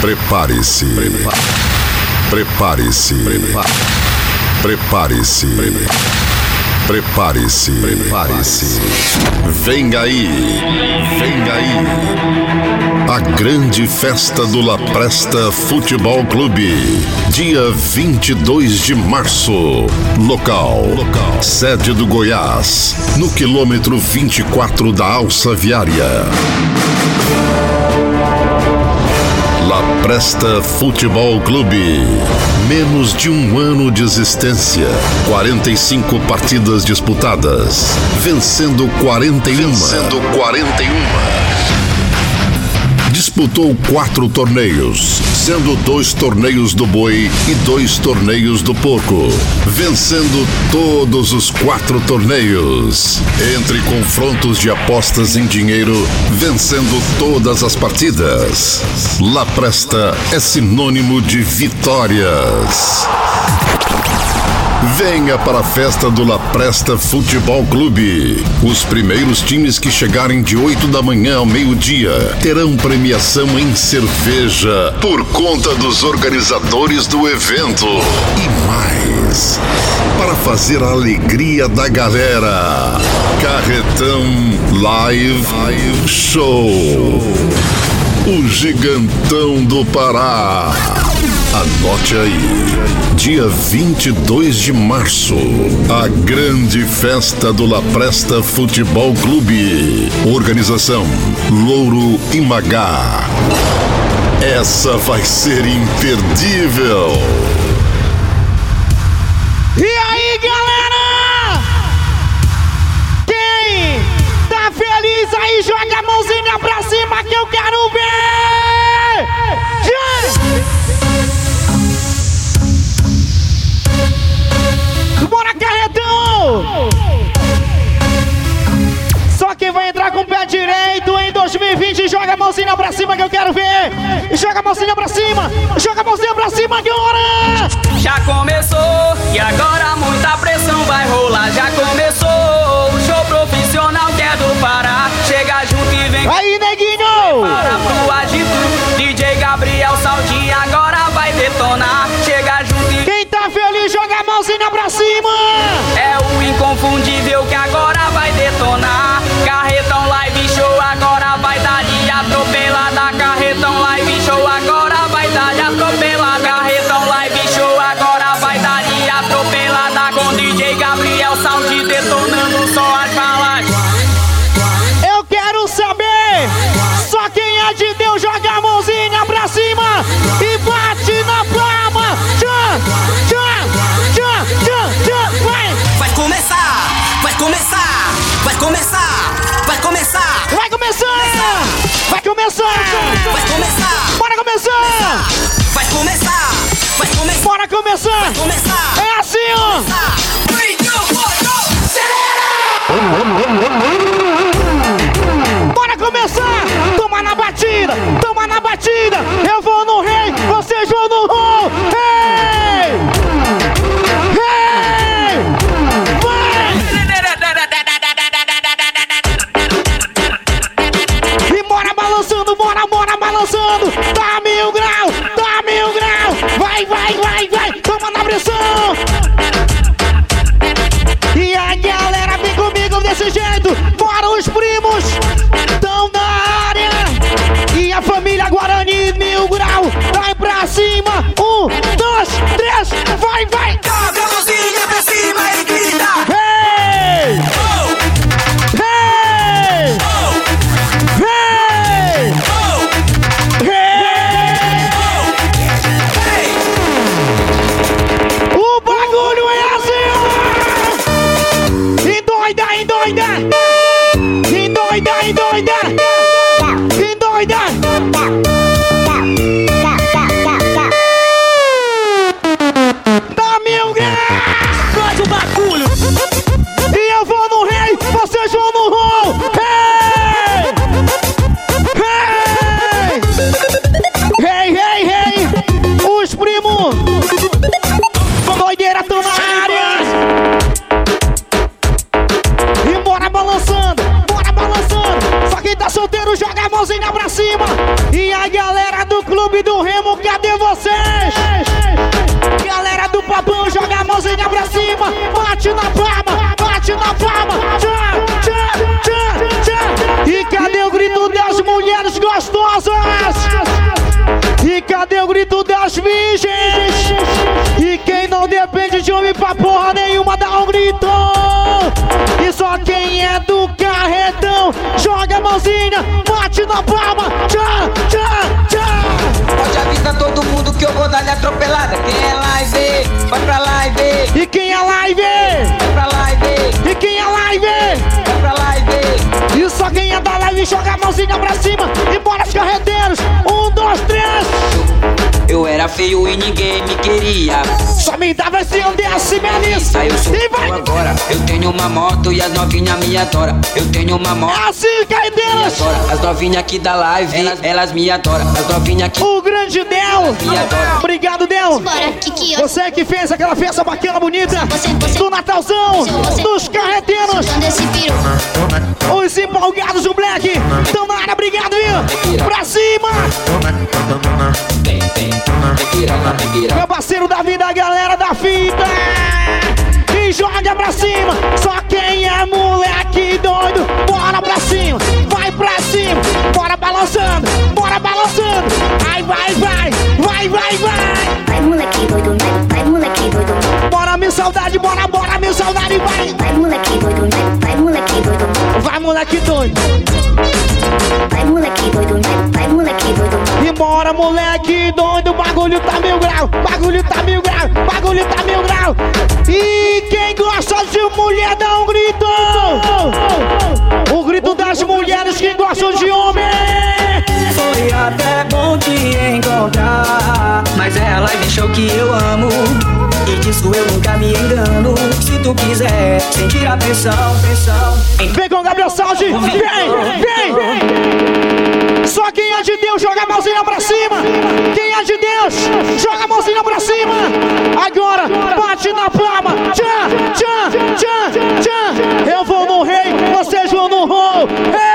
Prepare-se. Prepare-se. Prepare-se. Prepare-se. Prepare-se. Vem aí. Vem aí. A grande festa do La Presta Futebol Clube. Dia 22 de março. Local. Local. Sede do Goiás. No quilômetro 24 da Alça Viária. Presta Futebol Clube. Menos de um ano de existência. 45 partidas disputadas. Vencendo 41. Vencendo 41 disputou quatro torneios, sendo dois torneios do boi e dois torneios do porco, vencendo todos os quatro torneios. Entre confrontos de apostas em dinheiro, vencendo todas as partidas. La Presta é sinônimo de vitórias. Venha para a festa do La Presta Futebol Clube. Os primeiros times que chegarem de 8 da manhã ao meio-dia terão premiação em cerveja por conta dos organizadores do evento. E mais, para fazer a alegria da galera, Carretão Live Show. O Gigantão do Pará. Anote aí. Dia 22 de março, a grande festa do La Presta Futebol Clube. Organização Louro e Magá. Essa vai ser imperdível. E aí, galera? Quem tá feliz aí, joga a mãozinha pra cima que eu quero ver! Com o pé direito em 2020, joga a mãozinha pra cima que eu quero ver! Joga a mãozinha pra cima! Joga a mãozinha pra cima agora! Já começou e agora muita pressão vai rolar. Já começou o show profissional que é do Pará. Chega junto e vem Aí, neguinho! para pro agito. DJ Gabriel Saldi agora vai detonar. Chega junto e Quem tá feliz, joga a mãozinha pra cima! Vai começar, Bora começar! começar. É assim, ó! Three, two, one, go! Acelera! Bora começar! Toma na batida! Toma na batida! De homem pra porra nenhuma dá um grito. E só quem é do carretão joga a mãozinha, bate na palma. Tchá, tchá, tchá. Pode avisar todo mundo que eu vou dar-lhe atropelada. Quem é live, vai pra live, E quem é live? vai pra live, E quem é live? vai pra live. E só quem é da live joga a mãozinha pra cima. E bora os carreteiros. Um, dois, três. Eu era feio e ninguém me queria. Só me dava esse desse, Melissa. Eu sou E vai. agora. Eu tenho uma moto e as novinhas me adoram. Eu tenho uma moto. É assim, Me carreteiros. adora. As novinhas aqui da live, elas, elas me adoram. As novinhas aqui O grande Del. Obrigado, Del. Você que fez aquela festa bacana, bonita. Você, você. Do Natalzão. Dos carreteiros. Os empolgados do Black. Tão na área, obrigado, viu? Pra cima. Vem, vem, Meu parceiro da vida, galera da fita. E joga pra cima. Só quem é moleque doido, bora pra cima. Vai pra cima. Bora balançando, bora balançando. Ai, vai, vai, vai, vai, vai. Vai moleque doido, vai, vai moleque doido, Bora, minha saudade, bora, bora, minha saudade, vai. vai moleque doido, vai, vai moleque doido, Vai, moleque doido. vai moleque doido, moleque doido, E bora, moleque doido, bagulho tá mil grau, bagulho tá mil grau, bagulho tá mil grau. E quem gosta de mulher dá um grito. O grito das mulheres que gostam de homem. Foi até bom te encontrar Mas ela deixou que eu amo E disso eu nunca me engano tu quiser sentir a pressão, pressão Vem com o Gabriel Saldi, vem, vem. Só quem é de Deus joga a mãozinha pra cima. Quem é de Deus joga a mãozinha pra cima. Agora bate na palma. Tchan, tchan, tchan, tchan. Eu vou no rei, vocês vão no rol. Rei!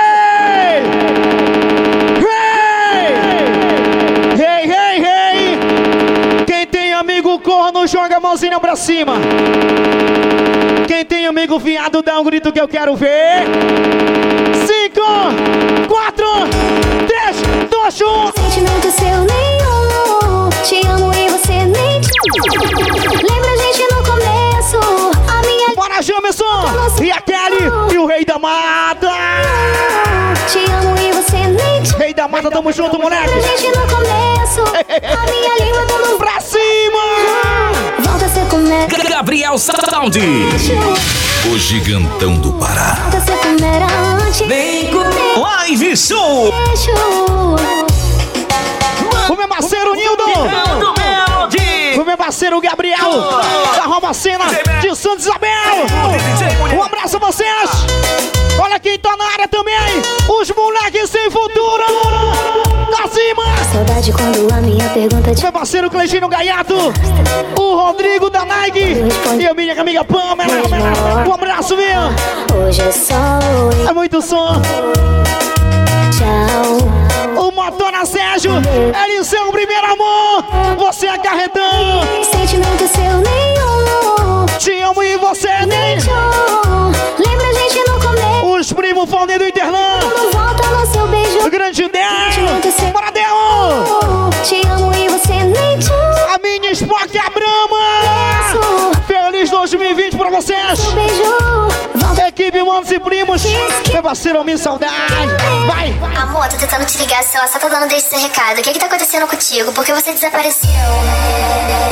Joga a mãozinha pra cima. Quem tem amigo viado dá um grito que eu quero ver. Cinco, quatro, três, dois, um. sentimento seu nenhum, te amo e você nem Lembra a gente no começo, a minha Bora, Jamerson! E a Kelly e o Rei da Mata! te amo e você nem Rei da Mata, tamo junto, Lembra a moleque! gente no começo, a minha língua dando Gabriel Sound. O gigantão do Pará. Vem comigo Live Show. O meu parceiro Nildo! O meu parceiro Gabriel! Da Romacena de Santa Isabel! Um abraço a vocês! Olha quem tá na área também! Os moleques Saudade quando a minha pergunta te Meu parceiro Cleginho Gaiato, o Rodrigo da Nike e a minha amiga Pamela. Um abraço, meu. Hoje é só É muito som. tchau. O Motora Sérgio, ele seu primeiro amor. Você é carretão. Sentimento seu nenhum. Te amo e você nem. Lembra a gente no começo. Os primos Faldem do vocês. Equipe Manos e Primos. Meu parceiro, minha saudade. Vai. Amor, tô tentando te ligar só, só tô dando deixa esse recado. O que que tá acontecendo contigo? Por que você desapareceu?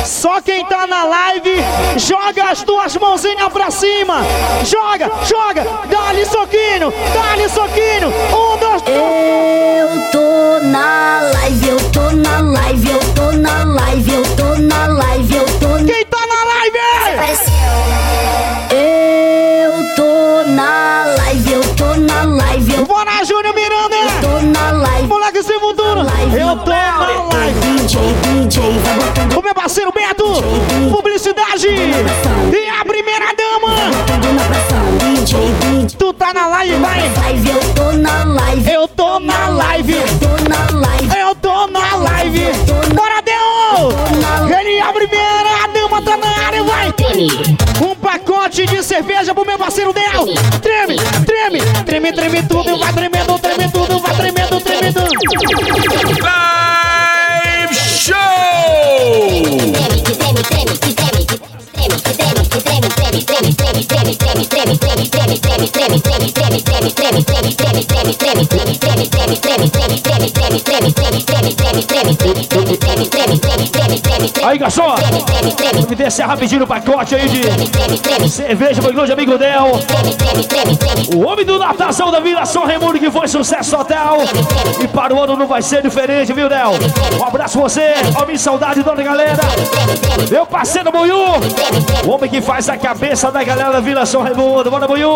Só quem tá na live, joga as tuas mãozinhas pra cima. Joga, joga. Dá-lhe soquinho, dá-lhe soquinho. Um, dois, Eu tô na live, eu tô na live, eu tô na live, eu tô na live, Júnior Miranda! Eu tô na live. Moleque sem futuro. Eu tô na live. DJ, DJ. O meu parceiro Beto. DJ, publicidade. E a primeira dama. DJ, DJ, tu tá na live, vai. Eu tô na live. Eu tô na live. Eu tô na live. Eu tô na live. Bora, Deu! Ele é a primeira dama, tá na área, vai. Um pacote de cerveja pro meu parceiro Del. Treme treme, treme, treme tudo, vai tremendo, treme tudo, vai tremendo, tremendo. Live Show! Aí, garçom, me descer rapidinho o pacote aí de cerveja pro grande amigo Del. O homem do natação da Vila São Raimundo que foi sucesso total. E para o ano não vai ser diferente, viu, Del? Um abraço você, homem saudade da galera. Meu parceiro Buiu, o homem que faz a cabeça da galera da Vila São Raimundo. Bora, Buiu!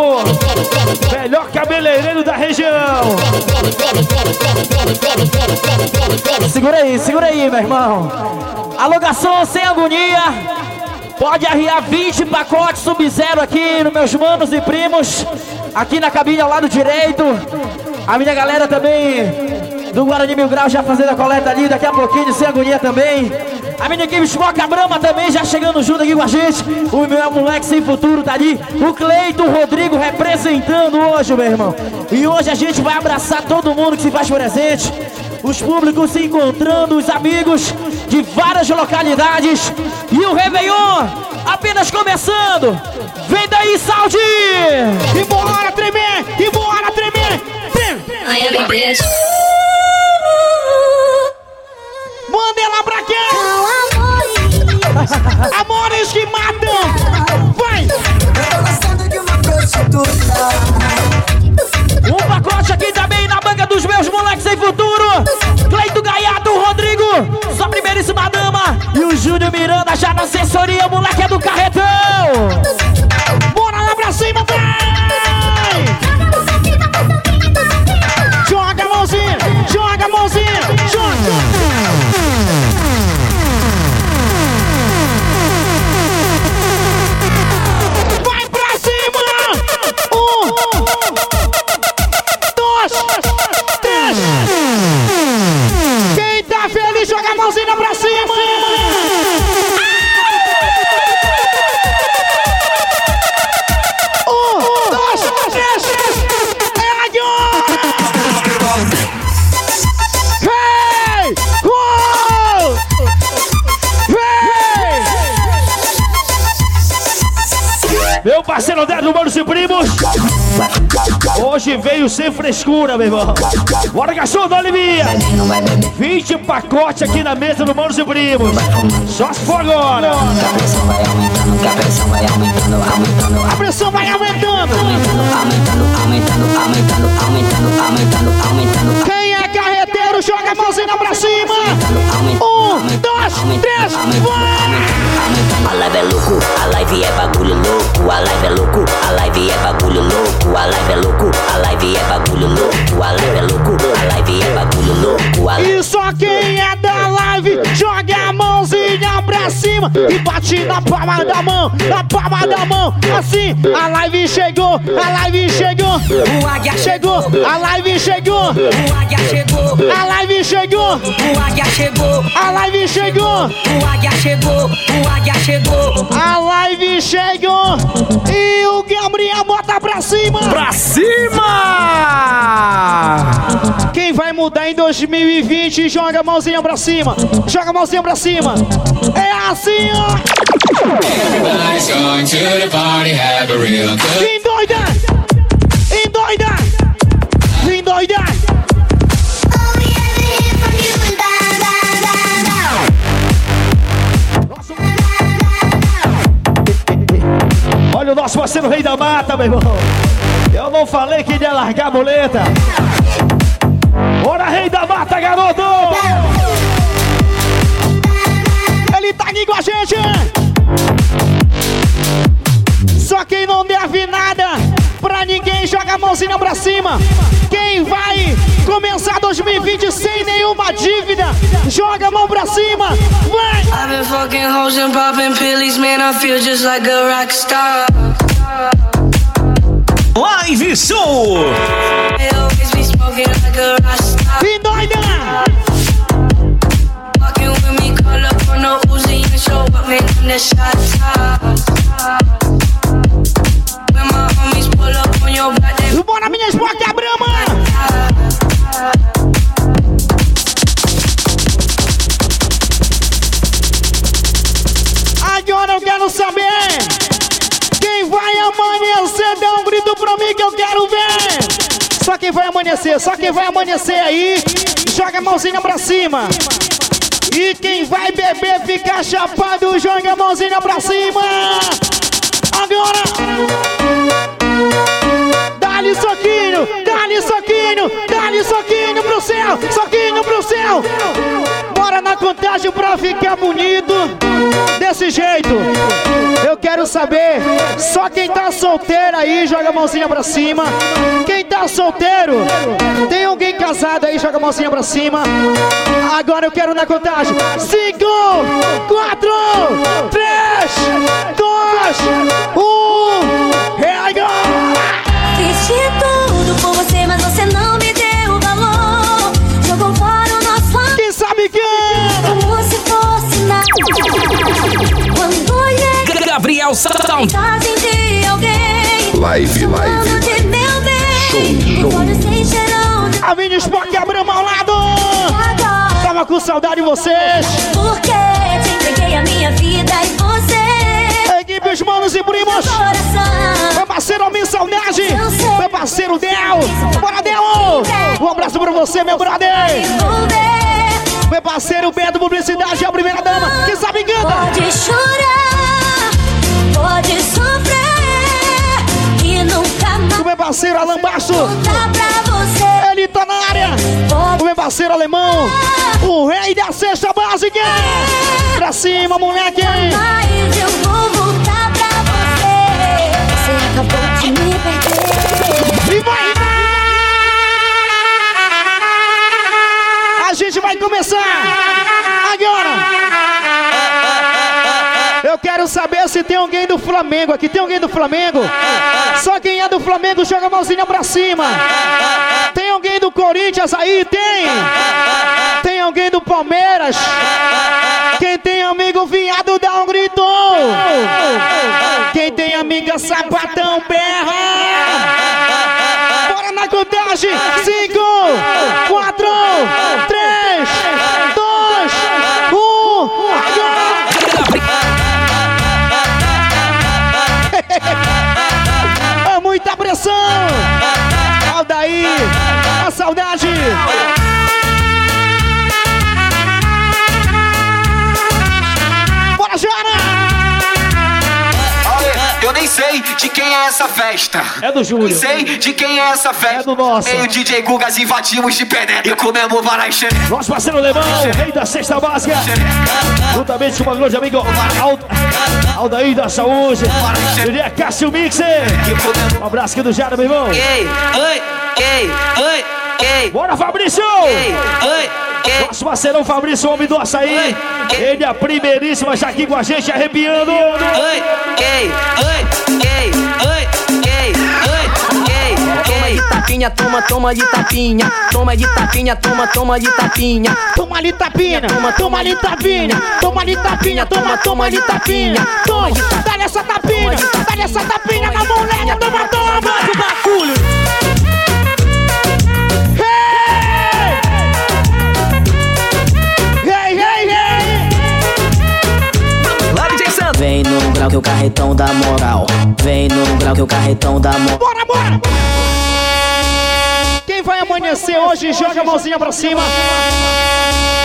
Melhor cabeleireiro da região. Segura aí, segura aí, meu irmão. Alocação sem agonia. Pode arriar 20 pacotes sub-zero aqui nos meus manos e primos. Aqui na cabine ao lado direito. A minha galera também do Guarani Mil Grau já fazendo a coleta ali. Daqui a pouquinho, sem agonia também. A minha equipe Esmoca Brama também já chegando junto aqui com a gente. O meu moleque sem futuro tá ali. O Cleito Rodrigo representando hoje, meu irmão. E hoje a gente vai abraçar todo mundo que se faz presente. Os públicos se encontrando, os amigos de várias localidades. E o Réveillon apenas começando. Vem daí, Saudi! E bora tremer, e bora tremer. Treme. Ai, eu me beijo. Manda ela pra cá. Amores que matam. Vai. Um pacote aqui também na banca dos meus moleques sem futuro. Cleito Gaiato, Rodrigo, sua primeiríssima dama. E o Júnior Miranda já na assessoria, moleque é do carretão. Bora lá pra cima, vai! Joga a mãozinha, joga a mãozinha, joga! Um, dois, três! Quem tá feliz, joga a mãozinha pra cima! Parceiro do Manos e Primos. Hoje veio sem frescura, meu irmão. Bora, garçom, dá Olivia. 20 pacotes aqui na mesa do Manos e Primos. Só se for agora. A pressão vai aumentando! Quem é carreteiro, joga a mãozinha pra cima! Um, dois, três, vai! A live é louco, a live é bagulho louco, a live é louco, a live é bagulho louco, a live é louco, a live é bagulho louco, a live é louco, a live é bagulho louco, a live E só quem é da live, joga a mãozinha pra cima e bate na palma da mão, na palma da mão, assim, a live chegou, a live chegou, O águia chegou, a live chegou, O águia chegou. a live chegou, O águia chegou. a live chegou. O águia chegou. O águia chegou. A live chegou e o Gabriel bota pra cima. Pra cima! Quem vai mudar em 2020 joga a mãozinha pra cima. Joga a mãozinha pra cima. É assim, ó. Everybody's going to the party, have a real good Endoida! Endoida! Endoida! Olha o nosso parceiro Rei da Mata, meu irmão. Eu não falei que ia largar a boleta. Bora, Rei da Mata, garoto! Ele tá aqui com a gente! Só quem não deve nada pra ninguém joga a mãozinha pra cima. Quem vai começar 2020 sem nenhuma dívida, joga a mão pra cima. Vai! I've been fucking hoes and popping pillies, man. I feel just like a rock star. Live Show! E doida! Bora, minha porta abriu! Pra mim que eu quero ver. Só quem vai amanhecer, só quem vai amanhecer aí, joga a mãozinha pra cima. E quem vai beber, ficar chapado, joga a mãozinha pra cima. Agora. Dá-lhe soquinho, dá-lhe soquinho, dá-lhe soquinho pro céu, soquinho pro céu. Bora na contagem pra ficar bonito desse jeito. Eu quero saber, só quem tá solteiro aí, joga a mãozinha pra cima. Quem tá solteiro, tem alguém casado aí, joga a mãozinha pra cima. Agora eu quero na contagem: 5, 4, 3, 2, 1 de tudo por você, mas você não me deu valor. Jogou fora o nosso amor. Quem sabe quem? Como se fosse nada. Quando olhei, Gabriel Sound. de alguém. Live, live. De meu bem. Show, show. A Vini Sport abriu ao lado. agora. Tava com saudade de vocês. Porque te entreguei a minha vida e você. Os manos e primos. Meu parceiro Almir Saudade. Meu parceiro Del. Bora, Del. Um abraço pra você, meu brother. Meu parceiro Beto Publicidade, a primeira dama. Quem sabe canta. Pode chorar, pode sofrer, e nunca mais O meu parceiro Alan Baixo. Ele tá na área. O meu parceiro alemão. O rei da cesta básica. Pra cima, moleque. Mas eu vou A gente vai começar agora! Eu quero saber se tem alguém do Flamengo aqui. Tem alguém do Flamengo? Só quem é do Flamengo joga a mãozinha pra cima. Tem alguém do Corinthians aí? Tem! Tem alguém do Palmeiras? Quem tem amigo viado dá um grito! Quem tem amiga sapatão berra! Bora na contagem! Cinco, de quem é essa festa. É do Júlio. Sei de quem é essa festa. É do nosso. Eu e o DJ Gugas invadimos de penetra e comemos varai xereca. Nosso parceiro alemão, rei da cesta básica. Juntamente com o grande amigo Ald... Aldair da Saúde. Ele é Cássio Mixer. Um abraço aqui do Jara, meu irmão. Ei, oi, ei, oi, ei, Bora, Fabrício! ei, oi. Nosso parceirão Fabrício, homem do açaí. Ele é a primeiríssima já aqui com a gente, arrepiando. Oi, ei, oi, ei, oi, ei, oi, ei, Toma de tapinha, toma, toma de tapinha. Toma de tapinha, toma, toma de tapinha. Toma ali tapinha, toma, toma ali tapinha, toma ali tapinha, toma, toma ali tapinha, toma, dá essa tapinha, dá essa tapinha. na moleque, toma, toma, bagulho. Vem no grau que o carretão da moral. Vem no grau que o carretão da moral. Bora, bora! Quem vai amanhecer hoje, joga a mãozinha pra cima.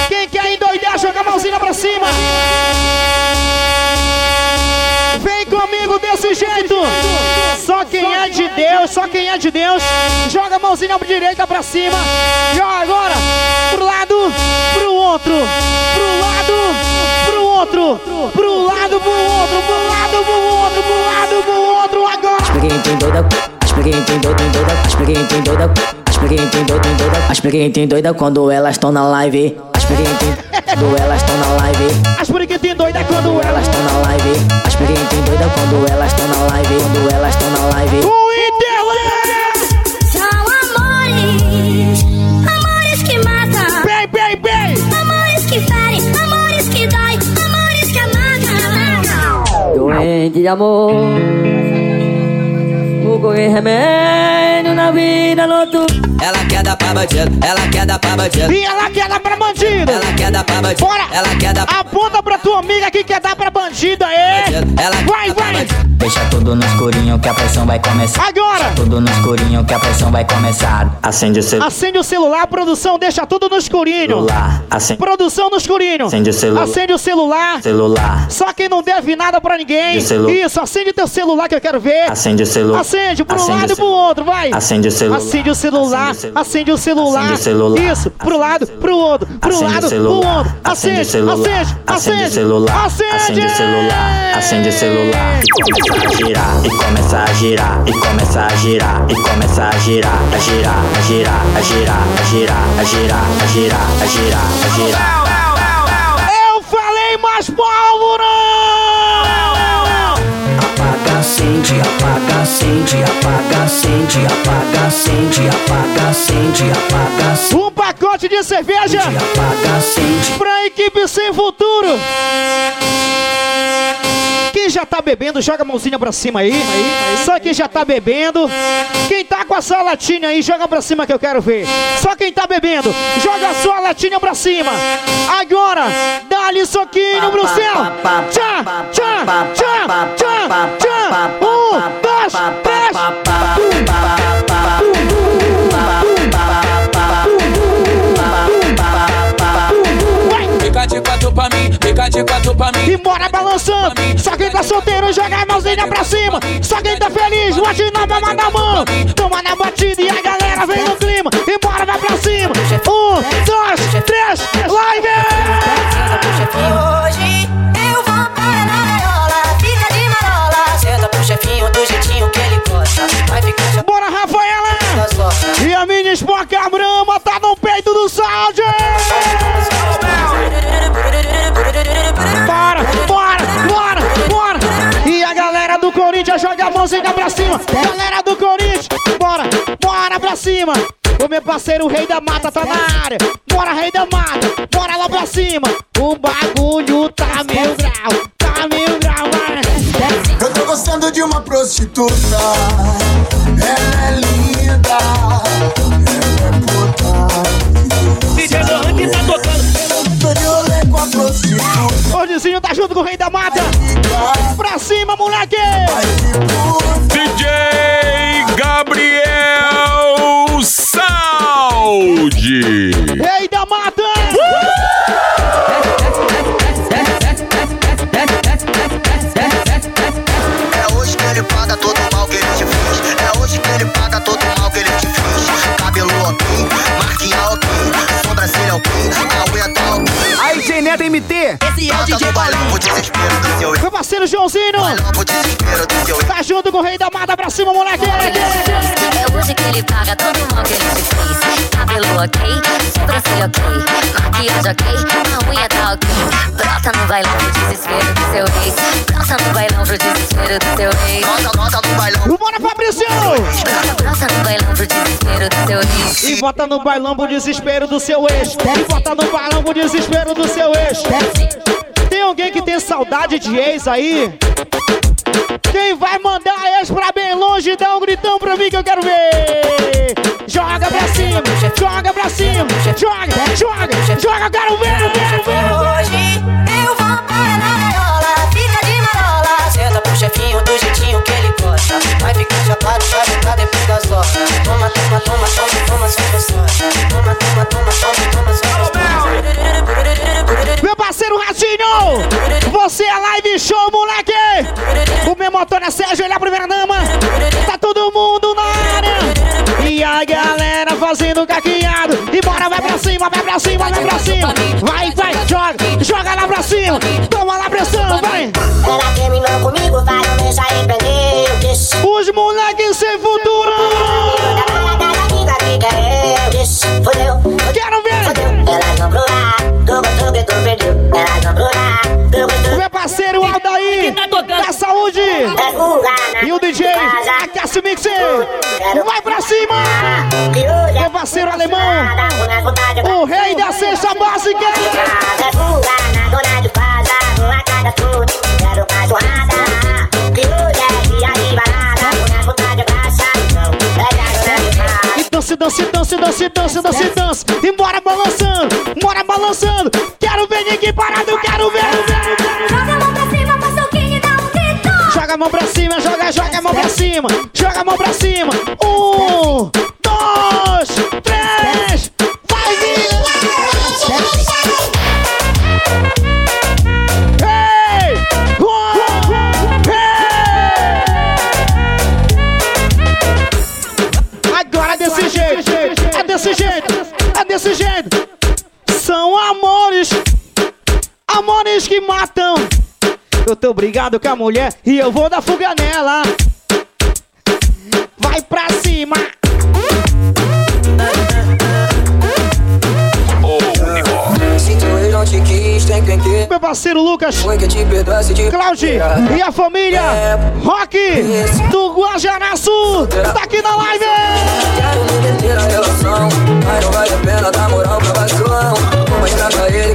Quem quer endoidar, joga a mãozinha pra cima. Vem comigo desse jeito. Só quem é de Deus, só quem é de Deus, joga a mãozinha pra direita pra cima. Joga agora pro lado, pro outro, pro lado, outro, pro lado, pro outro, pro lado, pro outro, pro lado, pro outro, agora. Expliquei, tem doida. Expliquei, tem doida, doida. Expliquei, tem doida. Expliquei, tem doida, tem doida. Expliquei, tem doida quando elas estão na live. Expliquei, quando elas estão na live. As brinquedas doida quando Elas estão na live. Expliquei, tem doida quando elas estão na live. Quando elas estão na live. De amor. O correr remédio na vida noturna. Ela quer dar pra bandido, ela quer dar pra bandido. E ela quer dar pra bandido! Ela quer dar pra bandido. Bora! Ela quer dar pra Aponta pra tua amiga que quer dar pra bandido aí! Ela Vai, vai! Deixa tudo no escurinho que a pressão vai começar. Agora! Deixa tudo no escurinho que a pressão vai começar. Acende o celular. Acende o celular, produção, deixa tudo no escurinho. Celular. Acende. Produção no escurinho. Acende o celular. Acende o celular. Celular. Só quem não deve nada pra ninguém. Isso, acende teu celular que eu quero ver. Acende o celular. Acende pro Acende o lado e pro outro, vai. Acende o celular. Acende o celular. Acende o celu- Acende o celular. Acende o celular. Isso, pro lado, pro outro, pro Acende lado, pro outro. Acende o Acende, celular. acende, Acende o celular. Acende. Acende o celular. Acende o celular. E começa a girar. E começa a girar. E começa a girar. E começa a girar. A girar. A girar. A girar. A girar. A girar. A girar. A girar. A girar. Eu falei mais pólvora! Apaga, acende, apaga, acende, apaga, acende, apaga, acende, apaga, acende, apaga, acende. Um pacote de cerveja Apaga, acende. pra equipe sem futuro. Quem já tá bebendo, joga a mãozinha pra cima aí. Só quem já tá bebendo. Quem tá com a sua latinha aí, joga pra cima que eu quero ver. Só quem tá bebendo, joga a sua latinha pra cima. Agora, dá-lhe soquinho pro céu. Tchá, tchá, tchá, tchá, tchá. Um, dois, três. Fica fica de quatro pra mim. E bora balançando. Só quem tá solteiro joga a mãozinha pra cima. Só quem tá feliz, bate na palma da mão. Toma na batida e a galera vem no clima. E bora, vai pra cima. Um, dois, três, live! Hoje eu vou para na gaiola, fica de marola. Senta pro chefinho do jeitinho que ele gosta. Vai ficar Bora, Rafaela! E a mini Spoca Brama tá no peito do Sound! Corinthians joga a mãozinha pra cima! Galera do Corinthians, bora, bora pra cima! O meu parceiro o Rei da Mata tá na área! Bora, Rei da Mata, bora lá pra cima! O bagulho tá mil grau, tá mil grau, vai! Eu tô gostando de uma prostituta. Ela é linda. Ela é puta. DJ Lohan que tá tocando. O Odizinho tá junto com o Rei da Mata. Pra cima, moleque! DJ Gabriel Saúde. Joãozinho! Tá junto com o Rei da Mata pra cima, moleque! É que ele paga todo mal que ele. Cabelo ok, sobrancelha ok, maquiagem ok, a unha tá ok. Brota no bailão pro desespero do seu ex. Brota no bailão pro desespero do seu ex. Nota, nota no bailão. Bora, Fabrício! Brota, brota no bailão pro desespero do seu ex. E bota no bailão pro desespero do seu ex. E bota no bailão pro desespero do seu ex. Tem alguém que tem saudade de ex aí? Quem vai mandar ex pra bem longe, dá um gritão pra mim que eu quero ver! Joga pra cima, joga pra cima, joga, joga, joga, eu quero ver, eu quero ver! Hoje eu vou para na gaiola, fica de marola. Senta pro chefinho do jeitinho que ele gosta. Vai ficar chapado, vai ficar depois das horas. Toma, toma, toma, toma, toma, sem pressão. Toma, toma, toma, toma, toma, sem Meu parceiro Ratinho! Você é live show, moleque! O meu motor é Sérgio, ele é a primeira dama! Tá todo mundo na área! E a galera fazendo caqueado! E bora, vai pra cima, vai pra cima, vai pra cima! Vai, vai, joga, joga lá pra cima! Toma lá pressão, vai! Ela terminou comigo, vai, não deixa. Os moleques sem futuro! Meu parceiro Aldair, tá da saúde. E o DJ, aquece é o mixer. Vai pra cima. Meu parceiro alemão, o rei da cesta básica. Quero cachorrada, que hoje é dia de balada, com a dança, dança, dança, dança, dança, dança, dança. Balançando, bora balançando. Ninguém parado, quero ver! Joga a mão pra cima, faz soquinho e dá um Joga a mão pra cima, joga, joga a mão pra cima. Joga a mão pra cima. Um, dois, três. Vai! Hey! Agora é desse jeito, é desse jeito, é desse jeito. Amores que matam. Eu tô brigado com a mulher e eu vou dar fuga nela. Vai pra cima. Não. Meu parceiro Lucas, Claudio e a família Rock do Guajará Sul. Tá aqui na live. Quero me meter na relação, mas não vale a pena dar moral pra vacilão. Vou mostrar pra ele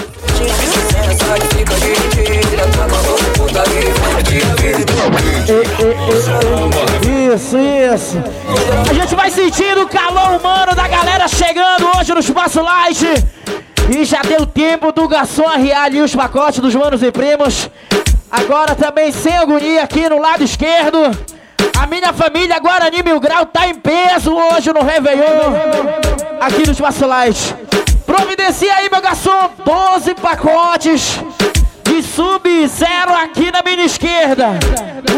Isso, isso. A gente vai sentindo o calor humano da galera chegando hoje no Espaço Light. E já deu tempo do garçom arriar ali os pacotes dos manos e primos. Agora também sem agonia aqui no lado esquerdo. A minha família Guarani Mil Grau tá em peso hoje no Réveillon. Aqui no Espaço Light. Providencia aí, meu garçom. 12 pacotes de sub-zero aqui na minha esquerda.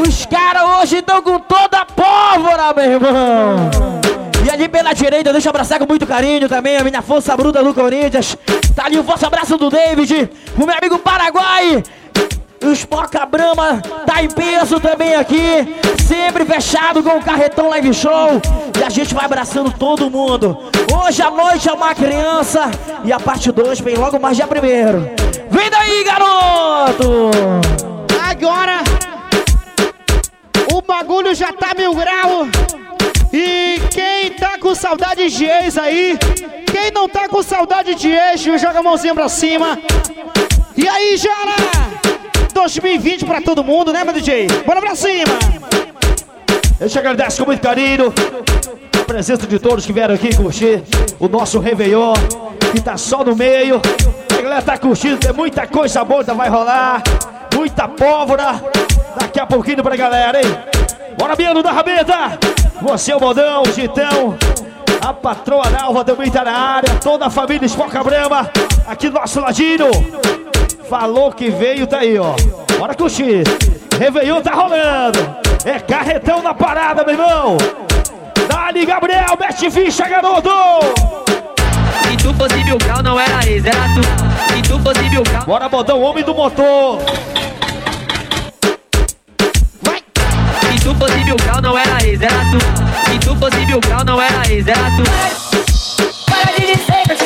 Os caras hoje estão com toda a pólvora, meu irmão. E ali pela direita, deixa eu abraçar com muito carinho também a minha força bruta do Corinthians. Tá ali o forte abraço do David, o meu amigo Paraguai. Os Poca Brama tá em peso também aqui, sempre fechado com o carretão live show. E a gente vai abraçando todo mundo. Hoje à noite é uma criança e a parte 2 vem logo mais dia primeiro. Vem daí, garoto! Agora o bagulho já tá mil grau. E quem tá com saudade de ex aí, quem não tá com saudade de ex, joga a mãozinha pra cima. E aí, Jara? 2020 pra todo mundo, né, meu DJ? Bora pra cima! Eu te agradeço com muito carinho a presença de todos que vieram aqui curtir o nosso Réveillon, que tá só no meio. A galera tá curtindo, tem muita coisa boa vai rolar, muita pólvora. Daqui a pouquinho pra galera, hein? Bora, Biano da Rabeta! Você, o Modão, o Gitão, a patroa Nalva também tá na área, toda a família Espoca Brama, aqui do nosso ladinho. Falou que veio, tá aí, ó. Bora curtir. Réveillon tá rolando. É carretão na parada, meu irmão. Dali, Gabriel, mete ficha, garoto. Se tu fosse mil grau, não era ex, era tu. Se tu fosse mil grau. Bora, Modão, homem do motor. Se tu fosse mil grau, não era ex, era tu. Se tu fosse mil grau, não era ex, era tu. Para de dizer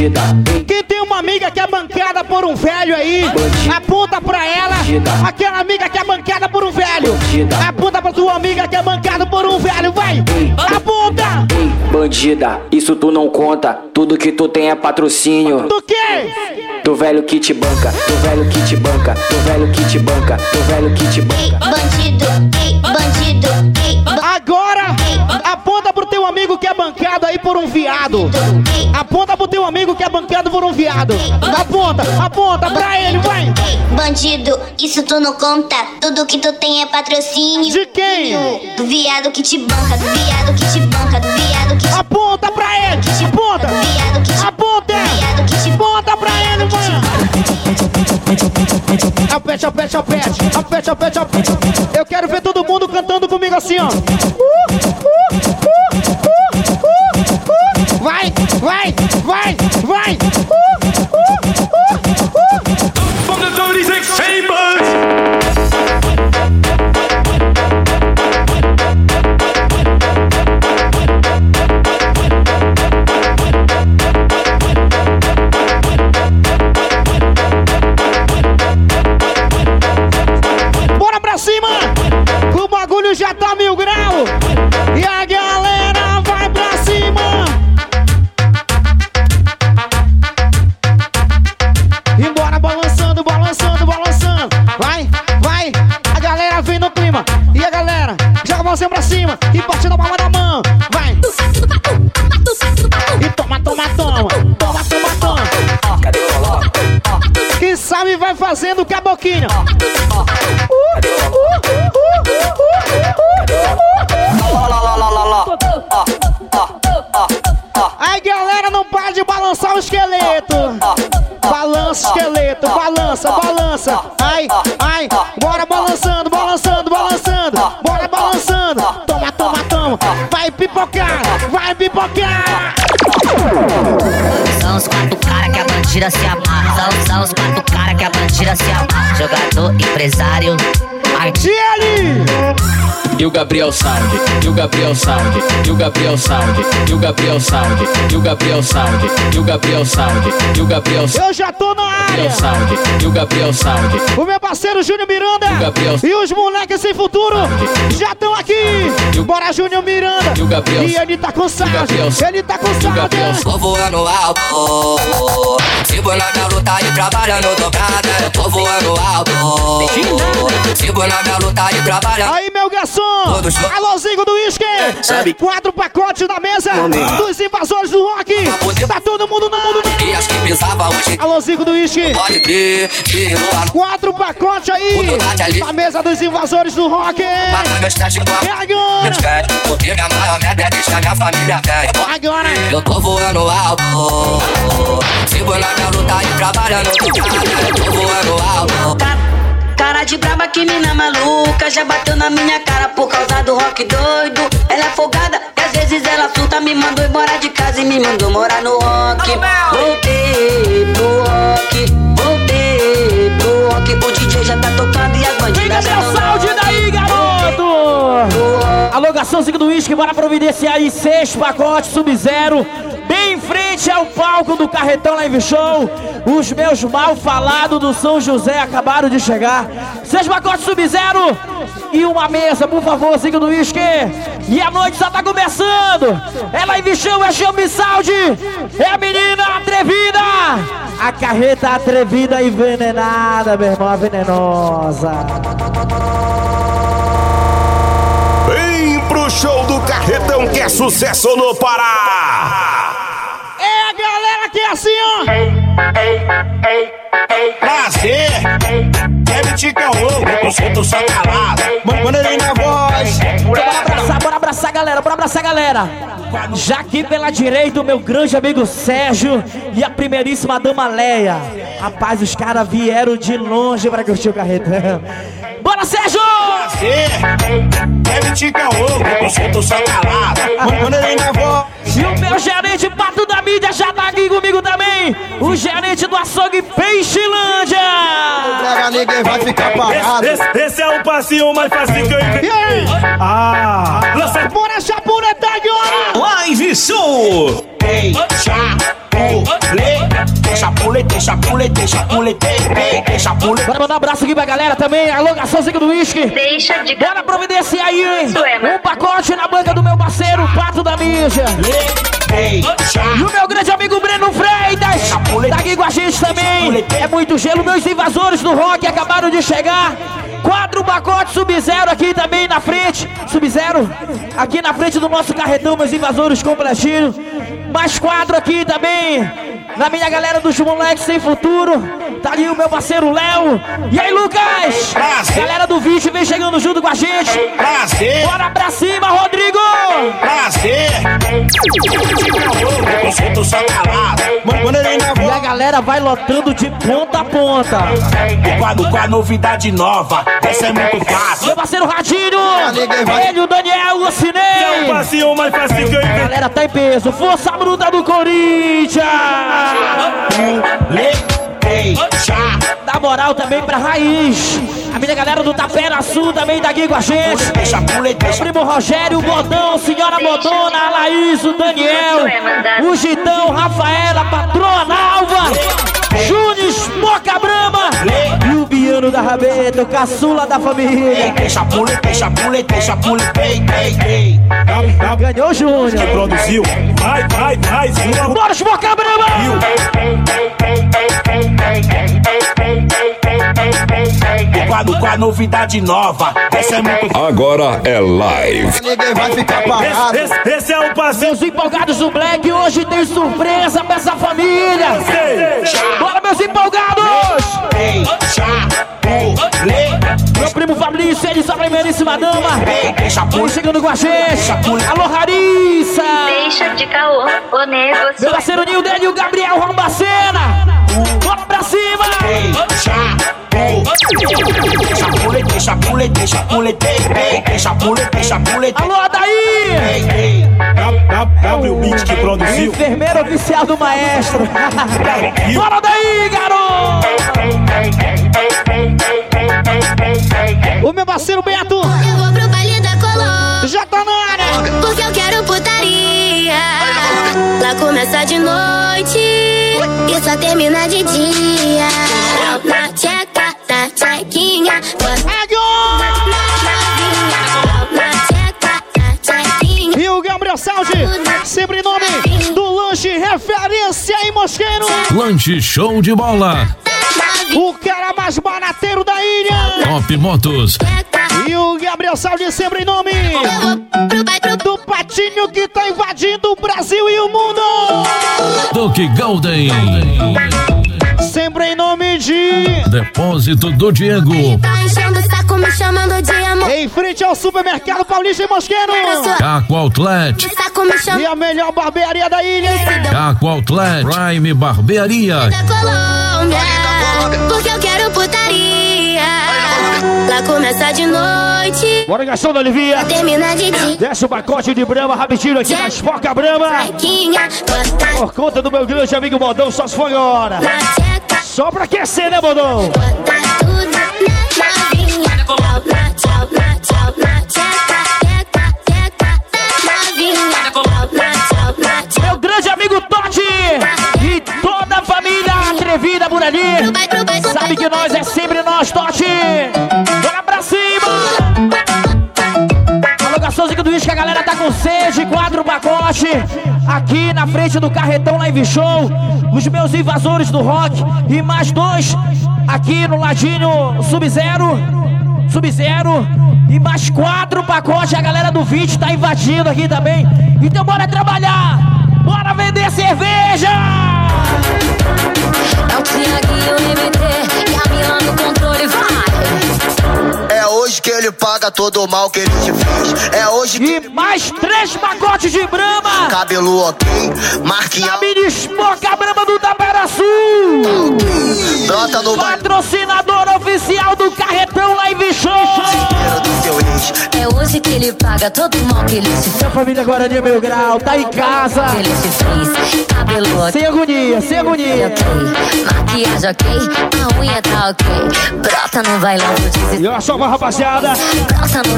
Bandida, Quem tem uma amiga que é bancada por um velho aí, aponta pra ela. Aquela amiga que é bancada por um velho. Aponta pra tua amiga que é bancada por um velho, vai! Aponta! bandida, isso tu não conta. Tudo que tu tem é patrocínio. Do quê? Do velho que te banca, do velho que te banca, do velho que te banca, do velho que te banca. Ei, bandido, que é bancado aí por um viado. Aponta pro teu amigo que é bancado por um viado. Aponta, aponta pra ele, vai! Bandido, isso tu não conta. Tudo que tu tem é patrocínio. De quem? Do, do viado que te banca, do viado que te banca, do viado que te Aponta pra ele, aponta! do viado que te Aponta! viado que te Aponta pra ele, vai! Apete, apete, apete, apete, apete, apete. Eu quero ver todo mundo cantando comigo assim, ó. Uh, uh, uh. Vai, vai, vai, vai. Bandida se amarra. São, são os quatro cara que a bandida se amarra. Jogador, empresário. E ele? E o Gabriel Sound, e o Gabriel Sound, e o Gabriel Sound, e o Gabriel Sound, e o Gabriel Sound, e o Gabriel Sound, e o Gabriel Sound. Eu já tô na área. Sound, e o Gabriel Sound. O meu parceiro Júnior Miranda E o Gabriel- e os moleques sem futuro já estão aqui. Bora, Júnior Miranda. E o Gabriel- E ele tá com. Gabriel- Ele tá com sarde. Tô voando alto, na minha luta e trabalhando dobrada. Eu tô voando alto, sigo na minha luta e trabalhando. Aí, meu garçom. Alôzinho do uísque. Sabe? Quatro pacotes na mesa dos invasores do rock. Tá todo mundo na mundo. E as que pensava hoje. Alôzinho do uísque. Pode ter, no Quatro pacotes aí na mesa dos invasores do rock. É agora. é. Agora. Eu tô voando alto, sigo na minha luta e trabalhando. Eu tô voando alto. Cara de braba que mina maluca Já bateu na minha cara por causa do rock doido. Ela é folgada e às vezes ela surta Me mandou embora de casa e me mandou morar no rock. Voltei pro rock Voltei pro rock. O DJ já tá tocando e as bandidas já não Saúde daí, garoto! Alô, garçomzinho do uísque, bora providenciar aí seis pacotes Sub-Zero. Bem em frente ao palco do Carretão Live Show. Os meus mal falados do São José acabaram de chegar. Seis pacotes Sub-Zero e uma mesa, por favor, Zinho do uísque. E a noite já tá começando. É Live Show, é Chame Saúde. É a menina atrevida. A carreta atrevida e envenenada, meu irmão, a venenosa. Vem pro show do Carretão que é sucesso no Pará! A galera que é assim, ó. Prazer, Kevin Ticão louco, eu só calado. Manda ele na voz. Bora abraçar, bora abraçar, galera, bora abraçar, galera. Já aqui pela direita, o meu grande amigo Sérgio e a primeiríssima dama Leia. Rapaz, os caras vieram de longe pra curtir o carretão. Bora, Sérgio! Prazer, Kevin Ticão louco, eu calado. Manda ele na voz. E o meu gerente pato da mídia já tá aqui comigo também. O gerente do açougue Peixilândia. Pega, ninguém vai ficar parado. Esse, esse é o passinho mais fácil que eu inventei. E aí? Ah, lança Bora chapureta agora. Live Show! Ei, chapulete, chapulete, chapulete, chapulete, ei, chapulete. Bora mandar um abraço aqui pra galera também. Alô, garçomzinho do uísque. Deixa de Bora providenciar aí, hein? Um pacote na banca do meu parceiro, Pato da Mídia. E o meu grande amigo Breno Freitas tá aqui com a gente também. É muito gelo. Meus invasores do rock acabaram de chegar. Quatro pacotes Sub-Zero aqui também na frente. Sub-Zero aqui na frente do nosso carretão, meus invasores completinho. Mais quatro aqui também. Na minha galera dos moleques sem futuro. Tá ali o meu parceiro Léo. E aí, Lucas? Prazer. Galera do vídeo vem chegando junto com a gente. Prazer, Bora pra cima, Rodrigo! prazer. Eu só calado. Na E a galera vai lotando de ponta a ponta. O quadro com a novidade nova, essa é muito fácil. Meu parceiro Radinho, ele, o Daniel, o É o Cinei. passinho mais fácil que eu inventei. galera tá em peso, força bruta do Corinthians. Ei, Dá moral também pra Raiz. A minha galera do Tapera Sul também tá aqui com a gente. primo Rogério, o Bodão, senhora Bodona, a Laís, o Daniel, o Gitão, Rafaela, patroa Nalva, Junes, Moca Brama e o Biano da Rabeta, o caçula da família. ei, chapulete, chapulete, chapulete, ei, ei, ei. Ganhou, Júnior. Produziu. Vai, vai, mais uma. Bora, Moca Brama! O a, com a novidade nova. Essa é muito Agora é live. Ninguém vai ficar parado. Esse, esse, esse é o passeio. Meus empolgados do Black, hoje tem surpresa pra essa família. Bora, meus empolgados! Meu primo Fabrício, ele só primeiríssima dama. Vem chegando com a gente. Alô, Larissa. Deixa de caô, ô negócio. Meu parceiro Nil dele e o Gabriel Rambacena. Bora pra cima. Deixa pule, deixa pule, deixa pule, deixa pule, deixa pule. Alô, Adaí. W Beat que produziu. Enfermeiro oficial do maestro. Bora daí, garoto. O meu parceiro Beto Eu vou pro baile da Colô. já tá na área. Porque eu quero putaria. Lá começa de noite e só termina de dia. Na tcheca, na tchequinha. Na tcheca, na tchequinha. E o Gabriel Saldi, sempre nome lanche referência em Mosqueiro. Lanche Show de Bola. O cara mais barateiro da ilha. Top Motos. E o Gabriel Saldi, sempre em nome do patinho que tá invadindo o Brasil e o mundo. Duke Golden. Sempre em nome de. Depósito do Diego. Tá enchendo o saco. Em frente ao supermercado Paulista em Mosqueiro. Caco Outlet. Chamando E a melhor barbearia da ilha. Caco Outlet. Prime Barbearia. da Colômbia. Porque eu quero putaria. Lá começa de noite. Bora, Gastão da Olivia. Termina de dia. Desce o pacote de brama rapidinho aqui nas Foca Brama. Por conta do meu grande amigo Bodão, só se for agora. Só pra aquecer, né, Bodão? Bota tudo na novinha. Por ali. Sabe que nós é sempre nós, Totti. Bora pra cima. Alô, Gastãozinho do Uísque, a galera tá com sede. Quatro pacote. Aqui na frente do Carretão Live Show. Os meus invasores do rock. E mais dois aqui no ladinho Sub-Zero. Sub-Zero. E mais quatro pacotes. A galera do vídeo tá invadindo aqui também. Então bora trabalhar. Bora vender cerveja. É o Tiaguinho MT e a Milan no controle, vai! É hoje que ele paga todo o mal que ele te fez. É hoje que. E mais três pacotes de brama. Cabelo ok, marquinha. Mini esmoca brama do Taperaçu. Brota no Patrocinador oficial do Carretão Live Show. do seu ex. É hoje que ele paga todo o mal que ele te fez. Minha família Guarani Meu Grau tá em casa. Ele te fez. Cabelo ok. Sem agonia, sem agonia. Maquiagem ok. A unha tá ok. Brota no bailão do E olha só, rapaziada.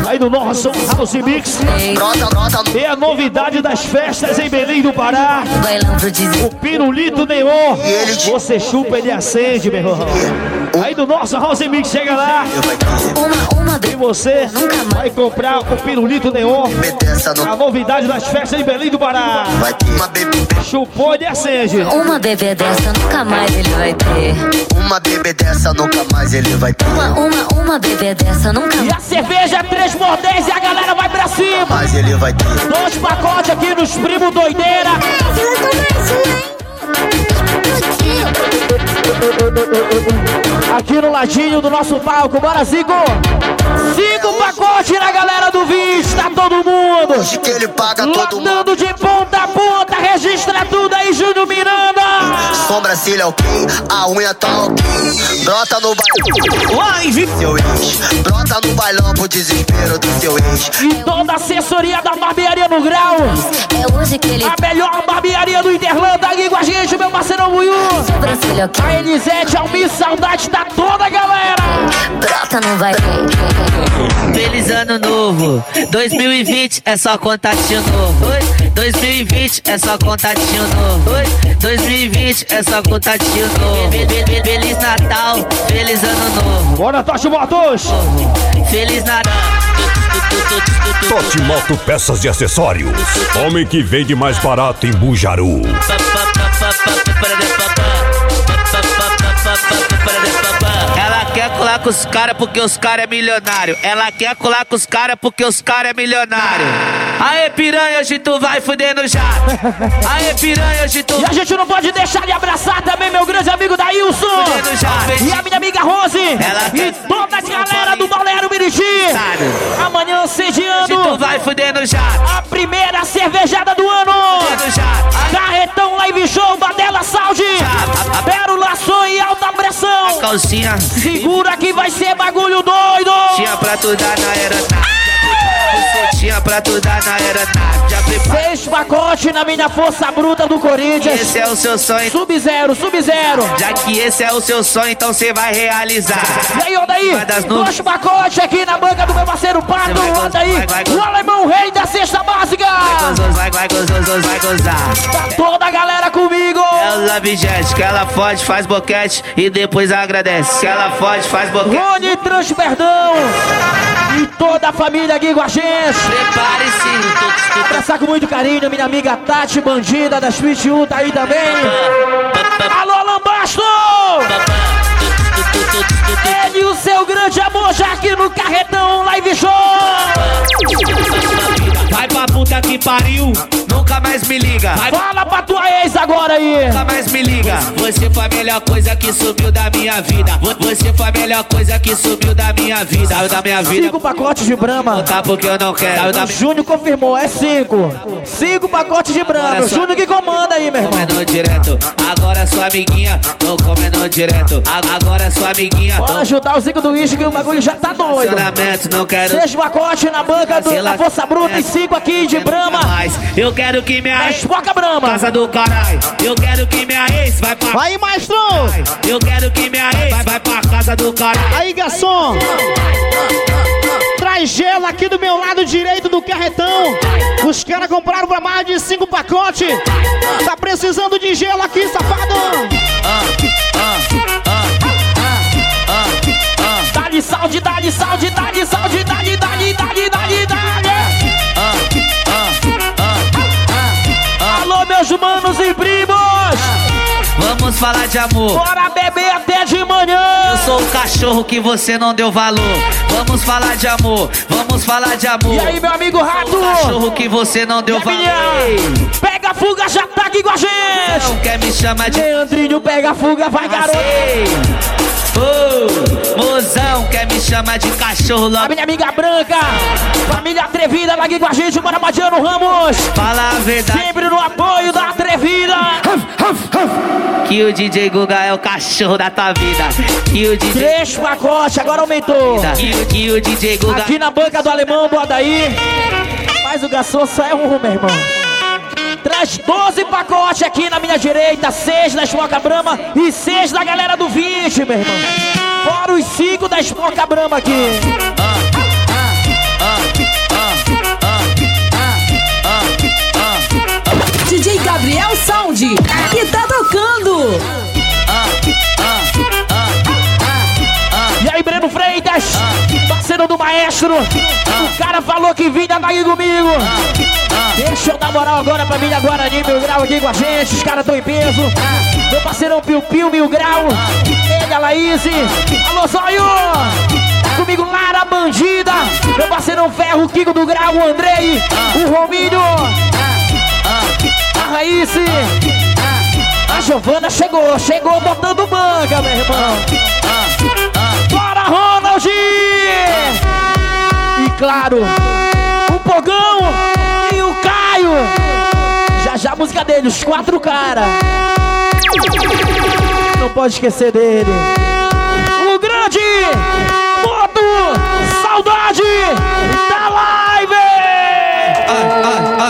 Aí no nosso House Mix. Brota, brota no É a novidade das festas em Belém do Pará. O pirulito neon. Você chupa, ele acende, meu irmão. Aí do nosso House Mix, chega lá. Uma, uma, E você vai comprar o pirulito neon. dessa no. A novidade das festas em Belém do Pará. Vai ter uma bebê. Chupou, ele acende. uma bebê dessa nunca mais ele vai ter. Uma bebê dessa nunca mais ele vai ter. Uma, uma, uma bebê dessa nunca E a cerveja é três mordéis e a galera vai pra cima. Mas ele vai ter. Dois pacotes aqui nos primos doideira. Aqui no ladinho do nosso palco, bora Zico! Cinco pacotes na galera do vídeo, tá todo mundo! Hoje que ele paga todo o. Lotando de ponta a ponta, registra tudo aí, Júnior Miranda! Sobrancelha ok, a unha tá ok. Brota no bailão. Live. Seu ex. Brota no bailão pro desespero do seu ex. E toda a assessoria da barbearia no grau! É hoje que ele A melhor barbearia do Interlanda, aqui com a gente, meu parceiro Buiu! sobrancelha ok. A Elisete, Almir, saudade da toda a galera! Brota no bailão. Feliz ano novo. 2020 é só contatinho novo. Oi? 2020 é só contatinho novo. Oi? 2020 é só contatinho novo. Fe- fe- fe- Feliz Natal, feliz ano novo. Bora, Tocha Motos! Feliz Natal. Tote Moto Peças de Acessórios. Homem que vende mais barato em Bujaru. Colar com os caras porque os caras é milionário. Ela quer colar com os caras porque os caras é milionário. Aê, piranha, hoje tu vai fuder no jato. Aê, piranha, hoje tu E a gente não pode deixar de abraçar também meu grande amigo. Fudendo já. E a minha amiga Rose. Ela E toda a galera do Balneário Miriti. Amanhã Hoje tu sediando vai fuder no jato. a primeira cervejada do ano. Carretão Live Show Badela Saúde. Pérola Som e alta pressão. Calcinha. Segura que vai ser bagulho doido. Tinha pra tu dar na aeronave. Você tinha pra tu dar na. Já prepara. Seis pacotes na minha força bruta do Corinthians. Esse é o seu sonho. Sub-zero, sub-zero. Já que esse é o seu sonho, então você vai realizar. E aí, olha aí, Vai dois pacotes aqui na banca do meu parceiro Pato. Vai, vai, Olha aí, vai, vai, vai. o alemão rei da cesta básica. Vai, vai, gostoso, vai gozar. Tá toda a galera comigo. É o Love Jet, que ela fode, faz boquete e depois agradece. Que ela fode, faz boquete. Rony Transperdão e toda a família aqui gente. Prepare-se. Abraçar com muito carinho, minha amiga Tati Bandida da Switch 1 tá aí também. Alô, Lambasto! Ele e o seu grande amor já aqui no Carretão Live Show. Vai pra puta que pariu, nunca mais me liga. Vai Fala pra tua ex agora aí. Nunca mais me liga. Você foi a melhor coisa que subiu da minha vida. Vo- Você foi a melhor coisa que subiu da minha vida. Saiu da minha vida. Cinco pacotes de Brahma. Tá porque eu não quero. Saiu da Júnior confirmou, é cinco. Cinco pacotes de Brahma. O Júnior que comanda aí, meu irmão. comendo direto. Agora sua amiguinha, tô comendo direto. Agora sua amiguinha, Bora tô ajudar o Zico do Whisky que o bagulho já tá doido. Não quero. Seis pacotes na banca do, da Força Bruta e cinco aqui de Brahma. mais. Eu quero que minha ex. Espoca Brahma. Casa do caralho. Eu quero que minha ex vai pra. Aí, maestro! Eu quero que minha ex vai, vai pra casa do caralho. Aí, garçom! Traz gelo aqui do meu lado direito do carretão. Os caras compraram pra mais de cinco pacotes. Tá precisando de gelo aqui, safado! Dá-lhe saúde, dá-lhe saúde, dá-lhe saúde, dá-lhe, dá-lhe, dá-lhe! Vamos falar de amor. Bora beber até de manhã! Eu sou o cachorro que você não deu valor. Vamos falar de amor, vamos falar de amor. E aí, meu amigo Rato? Cachorro que você não deu valor. Pega a fuga, já tá aqui com a Não gente! quer me chamar de Leandrinho, pega a fuga, vai garoto! Ô, mozão, quer me chamar de cachorro A logo. minha amiga Branca, família Atrevida, lá aqui com a gente, bora Madiano Ramos! Fala a verdade Sempre no apoio da Atrevida! que o DJ Guga é o cachorro da tua vida. Que o DJ Três pacotes, agora aumentou! que, o- que o DJ Guga Aqui na banca do alemão do Adaí. Mas o garçom só é um, meu irmão. Traz 12 pacotes aqui na minha direita, 6 da Esmoca Brama e 6 da galera do 20, meu irmão. Fora os 5 da Esmoca Brama aqui. DJ Gabriel Sound, que tá tocando. E aí, Breno Freitas, parceiro do maestro. O cara falou que vinha daí comigo. Deixa eu dar moral agora pra mim Guarani, Mil Grau aqui com a gente. Os caras tão em peso. Meu parceirão Piu Piu, Mil Grau. Ele, a Laís. Alô, Zóio. Tá comigo Lara Bandida. Meu parceirão Ferro, Kiko do Grau, o Andrei. O Rominho. A Raísse. A Giovana chegou, chegou botando banca, meu irmão. Bora, Ronald! E claro, o Pogão e o Caio. Já já a música dele, os quatro caras. Não pode esquecer dele. O grande Moto Saudade da Live!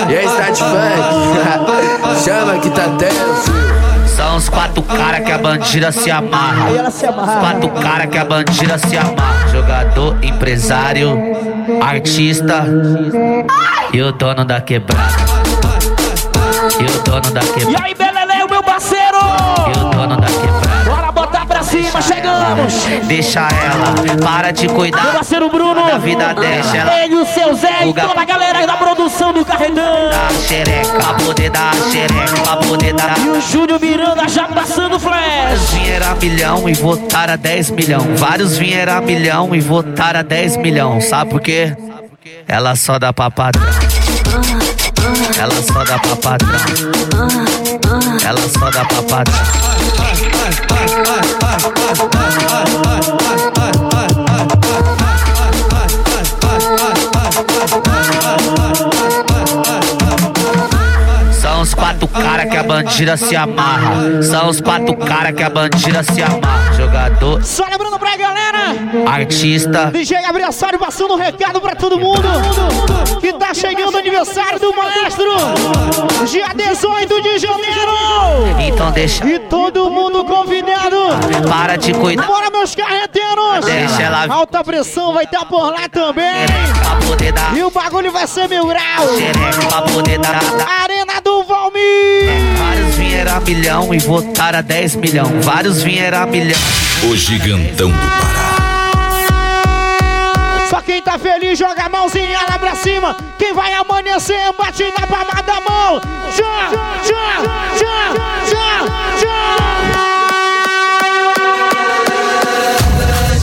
E aí, Stat Funk? Chama que tá tenso. São os quatro caras que a bandida se amarra. Os quatro caras que a bandida se amarra. Jogador, empresário, artista e o dono da quebrada. E o dono da quebrada. Chegamos. Deixa ela, para de cuidar. Meu parceiro Bruno. Da vida deixa ela. Ele, o seu Zé e toda a galera da produção do Carregão. Da xereca, pra poder dar xereca, pra poder dar. E o Júnior Miranda já passando flash. Vários vieram a milhão e votaram a 10 milhão. Vários vieram a milhão e votaram a 10 milhão. Sabe por quê? Ela só dá pra patrão. Ela só dá pra patrão. Ela só dá pra patrão. A bandida se amarra. São os quatro cara que a bandida se amarra. Jogador, Só lembrando pra galera, artista, DJ Gabriel Sário passando um recado pra todo mundo que tá chegando o aniversário do maestro, dia 18 de janeiro. então deixa. E todo mundo convidado. Para de cuidar. Bora, meus carreteiros. Deixa ela- Alta pressão vai estar por lá também. E o bagulho vai ser mil graus. Arena do Valmir. Vários vieram a milhão e votaram a 10 milhão. Vários vieram a milhão. O gigantão do Pará. Só quem tá feliz joga a mãozinha lá pra cima. Quem vai amanhecer, bate na palma da mão. Já, já, já, já, já.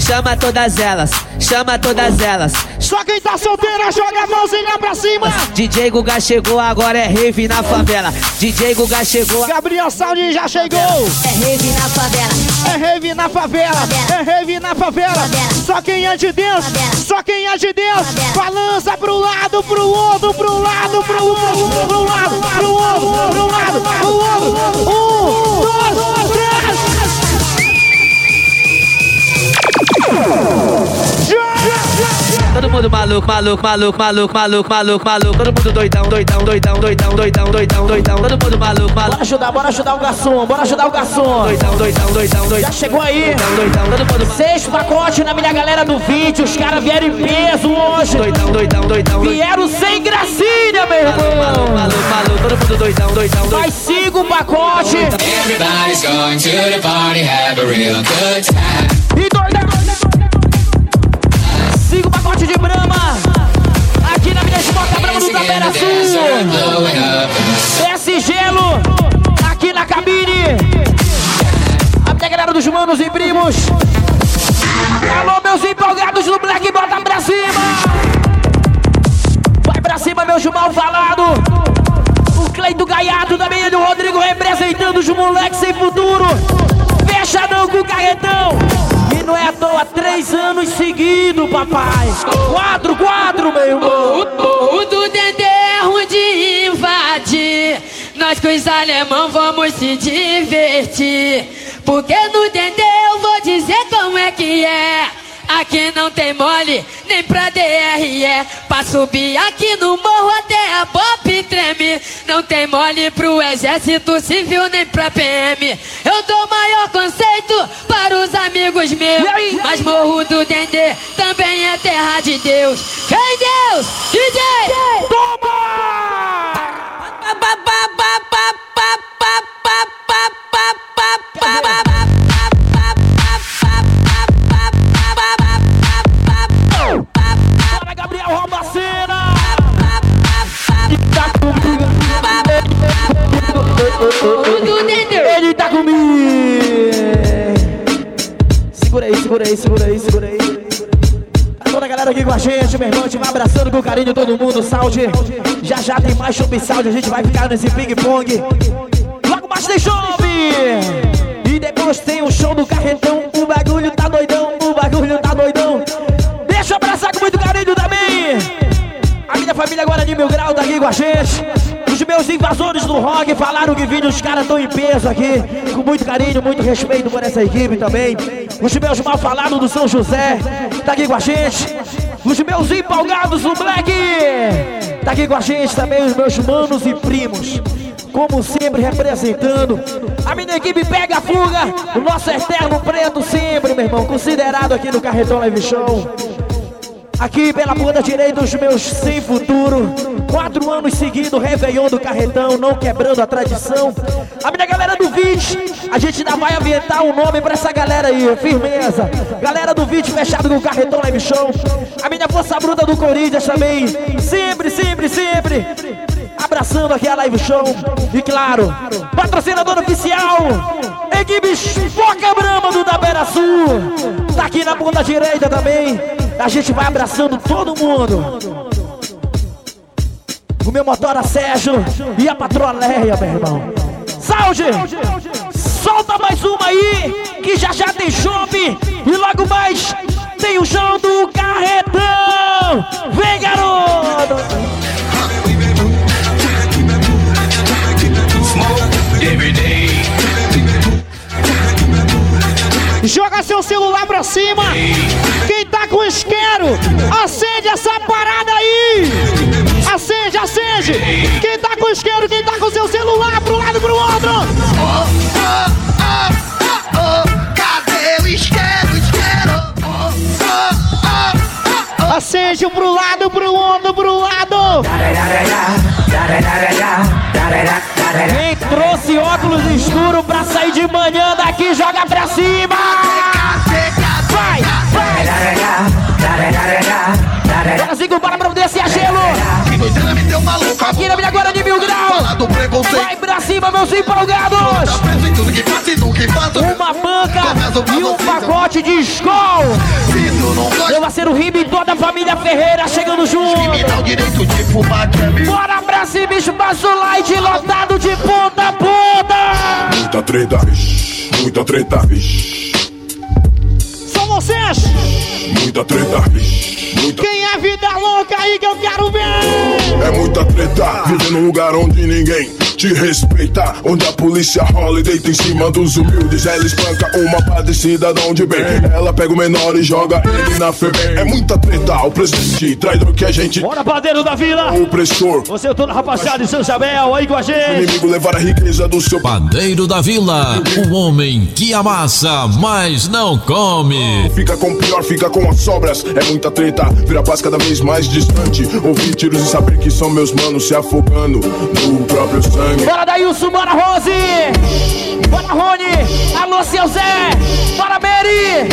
Chama todas elas, chama todas elas. Só quem tá solteira joga a mãozinha pra cima. DJ Guga chegou, agora é rave na favela. DJ Guga chegou. Gabriel Saudi já chegou. É rave na favela. É rave na favela, é rave na favela. Só quem é de Deus, só quem é de Deus. Balança pro lado, pro outro, pro lado, pro outro, pro lado, pro outro, pro lado, pro outro. Um, dois, três. Todo mundo maluco, maluco, maluco, maluco, maluco, maluco, maluco. Todo mundo doidão, doidão, doidão, doidão, doidão, doidão, doidão. Todo mundo maluco, Bora maluco. ajudar, bora ajudar o garçom, bora ajudar o garçom. Doidão, doidão, doidão, doidão. Já chegou aí. Doidão, doidão, todo mundo Seis pacotes na minha galera do vídeo. Os caras vieram em peso hoje. doidão, doidão, doidão. Vieram sem gracinha, meu irmão. Maluco, maluco, maluco, todo mundo doidão, doidão, doidão. Mais cinco pacotes. Everybody's going to the party, have a real good time. Esse gelo. Aqui na cabine. A galera dos manos e primos. Alô, meus empolgados do Black, bota pra cima. Vai pra cima, meu Jumal falado. O Cleito Gaiato também é do Rodrigo representando os moleques sem futuro. Fechadão com o carretão. E não é à toa, três anos seguidos, papai. Quatro, quatro, meu irmão. O do Dendê é ruim de invadir. Nós com os alemão vamos se divertir. Porque no Dendê eu vou dizer como é que é. Aqui não tem mole, nem pra DRE. Pra subir aqui no morro até a Bop treme. Não tem mole pro exército civil, nem pra PM. Eu dou maior conceito para os amigos meus. Mas morro do Dendê também é terra de Deus. Quem Deus? DJ! Bora, Ele tá comigo. Segura aí, segura aí, segura aí, segura aí. Tá toda a galera aqui com a gente, meu irmão, te vai abraçando com carinho todo mundo, saúde. Já já tem mais chopp saúde, a gente vai ficar nesse ping-pong. Logo mais tem chopp. E depois tem o show do carretão, o bagulho tá doidão, o bagulho tá doidão. Deixa eu abraçar com muito carinho também. A minha família agora de Mil Grau tá aqui com a gente. Meus invasores do rock falaram que vídeo, os caras estão em peso aqui. Com muito carinho, muito respeito por essa equipe também. Os meus mal falados do São José tá aqui com a gente. Os meus empolgados do Black tá aqui com a gente também. Os meus manos e primos. Como sempre, representando. A minha equipe pega a fuga. O nosso eterno preto sempre, meu irmão. Considerado aqui no Carretão Live Show. Aqui pela ponta direita, os meus sem futuro. Quatro anos seguidos, Réveillon do Carretão, não quebrando a tradição. A minha galera do VIT, a gente ainda vai ambientar um nome pra essa galera aí, firmeza. Galera do VIT fechado com o Carretão Live Show. A minha força bruta do Corinthians também. Sempre, sempre, sempre. Abraçando aqui a live show. E claro, patrocinador oficial. Equipes Foca Brama do Tabera Sul. Tá aqui na ponta direita também. A gente vai abraçando todo mundo. O meu motora Sérgio e a patroa Leia, meu irmão. Saúde! Solta mais uma aí, que já já tem chope. E logo mais tem o show do Carretão. Vem, garoto! Joga seu celular pra cima. Quem tá com isqueiro, acende essa parada aí. Acende, acende. Quem tá com isqueiro, quem tá com seu celular pro lado e pro outro. Cadê o isqueiro, isqueiro? Acende um pro lado, pro outro, pro lado. Quem trouxe óculos escuros pra sair de manhã daqui, joga pra cima! Vai, vai! Brasil, bora pra descer a gelo! Aqui na minha agora de mil graus! Vai pra cima, meus empolgados! Uma banca e um pacote de escol! Meu parceiro Ribe e toda a família Ferreira chegando junto! Bora pra cima, espaço light lotado de ponta a ponta! Muita treta, bicho. Muita treta, bicho. Vocês. Muita treta. Muita Quem é vida louca aí que eu quero ver? É muita treta, viver num lugar onde ninguém te respeita. Onde a polícia rola e deita em cima dos humildes. Ela espanca uma padecida de onde bem. Ela pega o menor e joga ele na FEBEM. É muita treta, o presidente traidor que a gente. Bora, padeiro da vila! O opressor. Você toda rapaziada de São Isabel aí com a O gente! inimigo levar a riqueza do seu Padeiro da Vila, o homem que amassa, mas não come. Fica com o pior, fica com as sobras. É muita treta, vira paz cada vez mais distante. Ouvir tiros e saber que são meus manos se afogando no próprio sangue. Bora Dailson, bora Rose! Bora Rony! Alô, seu Zé! Bora Mary!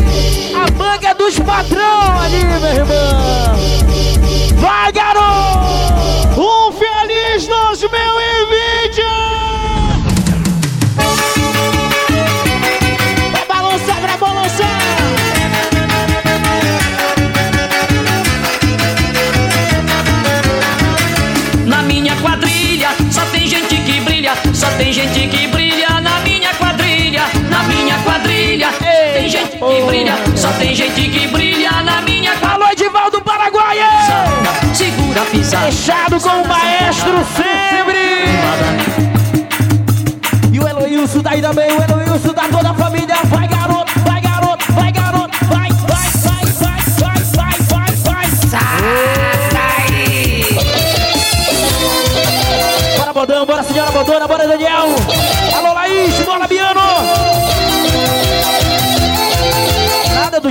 A manga dos patrão ali, meu irmão! Vai, garoto! Um feliz 2020! Tem gente que brilha na minha quadrilha. Alô, Edivaldo Paraguaia! Segura a pisada. Fechado com o maestro sempre! E o Eloilson daí também, o Eloilson da toda a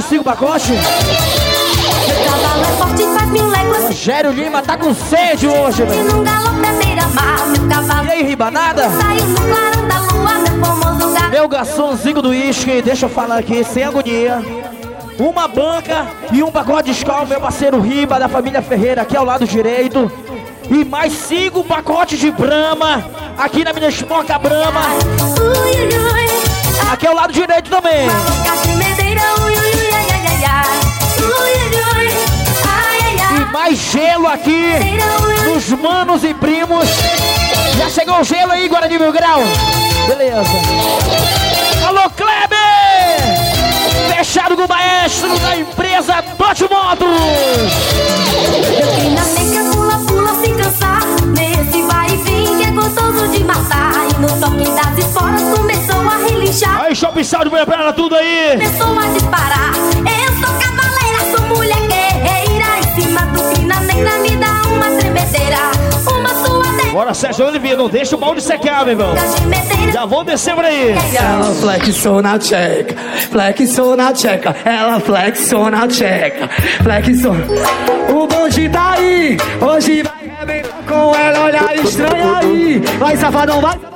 cinco pacotes. Cavalo é forte, faz mil léguas. Rogério Lima tá com sede hoje, velho. E aí, Ribanada? Meu garçomzinho do uísque, deixa eu falar aqui, sem agonia. Uma banca e um pacote de escola, meu parceiro Riba, da família Ferreira, aqui ao lado direito. E mais cinco pacotes de Brahma, aqui na minha esmoca Brahma. Aqui ao lado direito também. Mais gelo aqui nos manos e primos. Já chegou o gelo aí, Guarani Mil Grau? Beleza. Alô, Kleber! Fechado com o maestro da empresa Tote Motos. Na meca, pula, pula sem cansar. Nesse vai e vem que é gostoso de matar. E no toque das esporas começou a relinchar. Aí, Shopping Sound, põe a perna tudo aí! Começou a disparar. Eu sou cavaleira, Sérgio Oliveira, não deixa o balde secar, meu irmão. Já vou descer por aí. Ela flexou na tcheca, flexou na tcheca, ela flexou na tcheca, flexou. O bonde tá aí, hoje vai arrebentar com ela, olha estranha aí. Vai safadão, vai safadão.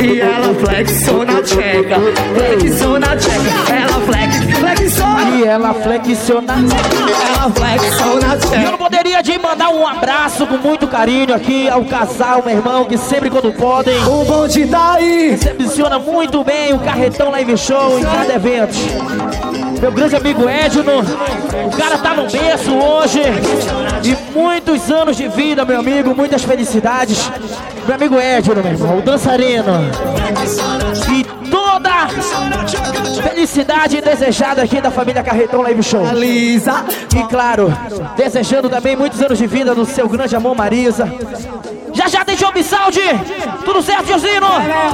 E ela flexou na tcheca, flexou na tcheca, ela flex, flexou. E ela flexiona. Ela flexou na E eu tcheca. não poderia de mandar um abraço com muito carinho aqui ao casal, meu irmão, que sempre quando podem. O bonde tá aí. Recepciona muito bem o Carretão Live Show em cada evento. Meu grande amigo Edno, o cara tá no berço hoje. E muitos anos de vida, meu amigo, muitas felicidades. Meu amigo Edno, meu irmão, o dançarino. E toda felicidade desejada aqui da família Carretão Live Show. Lisa. E claro, desejando também muitos anos de vida do seu grande amor Marisa. Já já tem Job Saudi. Tudo certo, Josino?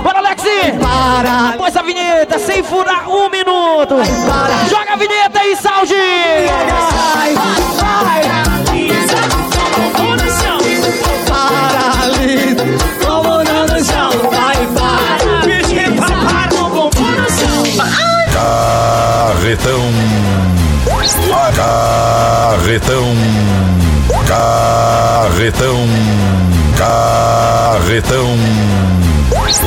Bora, Alexi. Para. Pois a vinheta, sem furar um minuto. Joga a vinheta aí, Saudi. Vai, vai. Carretão. Carretão. Carretão.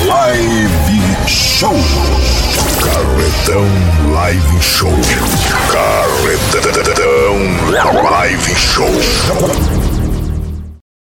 Live Show. Carretão Live Show. Carretão Live Show.